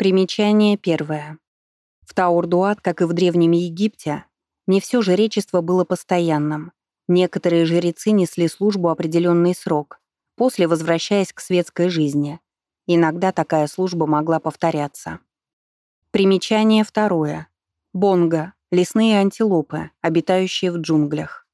Примечание первое. В Таурдуат, как и в Древнем Египте, не все жречество было постоянным. Некоторые жрецы несли службу определенный срок, после возвращаясь к светской жизни. Иногда такая служба могла повторяться. Примечание второе. Бонго — лесные антилопы, обитающие в джунглях.